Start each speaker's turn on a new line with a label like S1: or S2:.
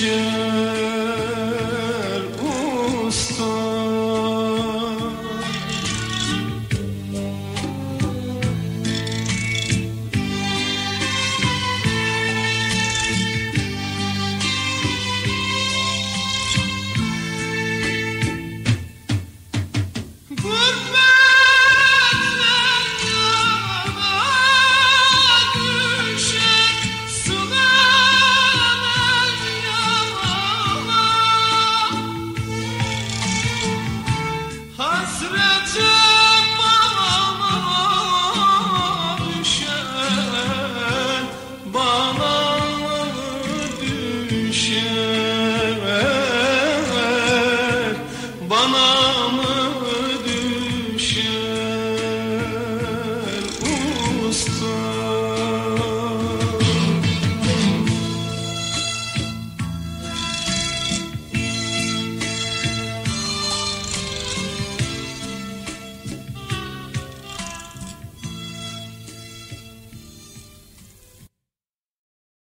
S1: you. anamı